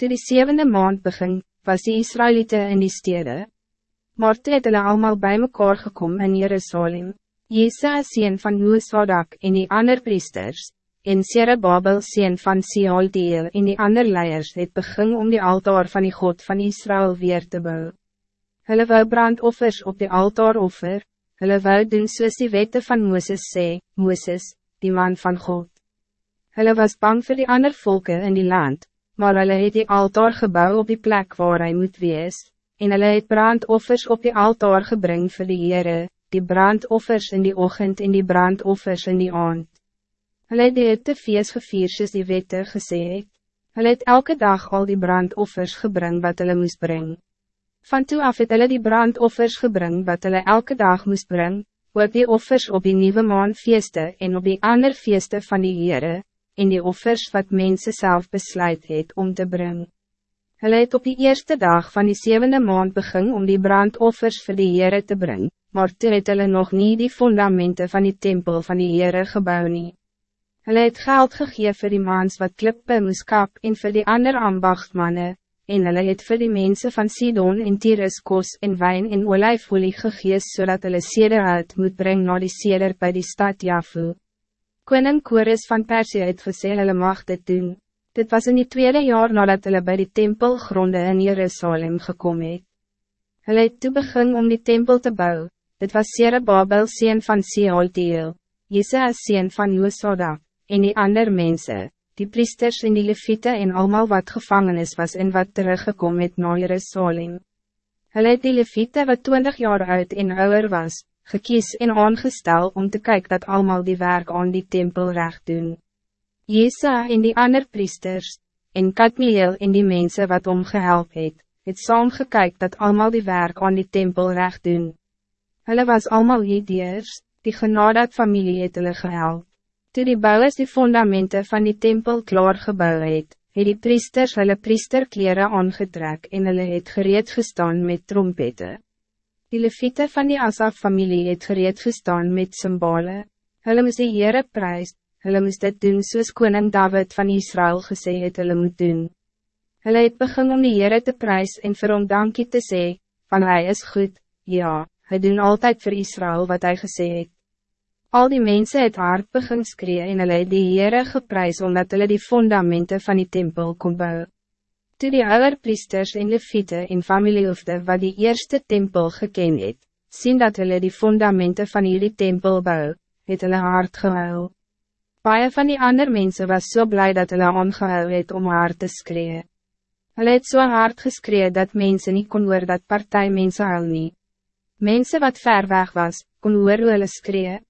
Toe die zevende maand begin, was die Israëlieten in die stede. Maar toe het hulle allemaal bij mekaar gekom in Jerusalem. Jesaja sien van Noesadak en die ander priesters, en Babel sien van Sealdeel en die ander leiers het begin om die altaar van die God van Israël weer te bouwen. Hulle wou brandoffers op die altaar offer, hulle wou doen soos die wette van Mooses sê, Mooses, die man van God. Hulle was bang voor die ander volken in die land, maar hulle het die altaar gebouw op die plek waar hij moet wees, en hulle het brandoffers op die altaar gebring vir die Heere, die brandoffers in die ochtend en die brandoffers in die aand. Hulle het die hitte feest gevier soos die wette gesê het. Hulle het elke dag al die brandoffers gebring wat hulle moest brengen. Van toe af het hulle die brandoffers gebring wat hulle elke dag moest brengen, ook die offers op die nieuwe maanfeeste en op die ander feeste van die Heere, en die offers wat mensen zelf besluit het om te brengen. Hulle het op die eerste dag van die zevende maand begin om die brandoffers voor die Heere te brengen, maar toe het hulle nog niet die fundamenten van die tempel van die Heere gebouw nie. Hulle het geld gegeven voor die maans wat klippe moes kap en voor die ander ambachtmannen, en hulle het vir die mensen van Sidon en Tyrus kos en wijn en olijfolie gegees zodat hulle seder uit moet brengen naar die seder bij die stad Jafu. Koning Kores van Persie het gesê hulle mag dit doen. Dit was in die tweede jaar nadat hulle by die tempelgronde in Jerusalem gekom het. Hulle het toe begin om die tempel te bouwen. Dit was Babel sien van Sealteel, Jesaja sien van Josadak, en die ander mensen, die priesters en die leviete en allemaal wat gevangenis was en wat teruggekom het na Jerusalem. Hulle het die leviete wat 20 jaar oud en ouder was, gekies en aangestel om te kijken dat allemaal die werk aan die tempel recht doen. Jesa en die ander priesters, en Katmiel en die mensen wat omgehelp het, het saam gekyk dat allemaal die werk aan die tempel recht doen. Hulle was allemaal ideers, die genadat familie het hulle gehelp. Toe die bouwers die fundamenten van die tempel klaar gebouw het, het die priesters hulle priesterkleren aangetrek en hulle het gereed gestaan met trompette. Die leviete van die Asaf-familie het gereed gestaan met symbole. Hulle moes die Heere prijs, hulle moes dit doen soos koning David van Israël gesê het hulle moet doen. Hulle het begin om die Heere te prijs en vir hom dankie te sê, van hij is goed, ja, hy doen altijd voor Israël wat hij gesê het. Al die mensen het hard begin skree en hulle het die Heere geprys omdat hulle die fundamenten van die tempel kon bouwen. Toe die ouder priesters en leviete en familiehoofde wat die eerste tempel geken het, sien dat hulle die fundamenten van jullie tempel bou, het hulle hard gehuil. Paie van die ander mensen was zo so blij dat hulle aangehuil het om hard te skree. Hulle het so hard geskree dat mensen niet kon hoor dat partij mensen huil nie. Mensen wat ver weg was, kon hoor hoe hulle skree.